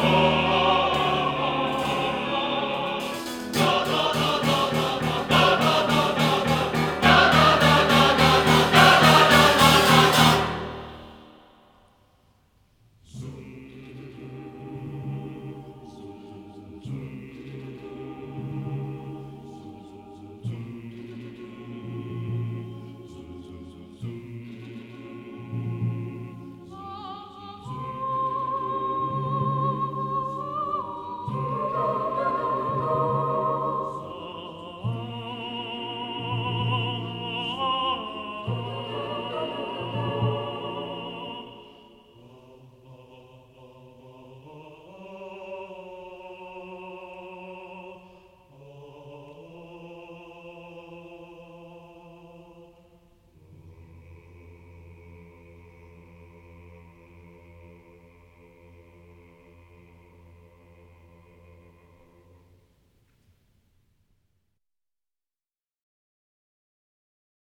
Oh.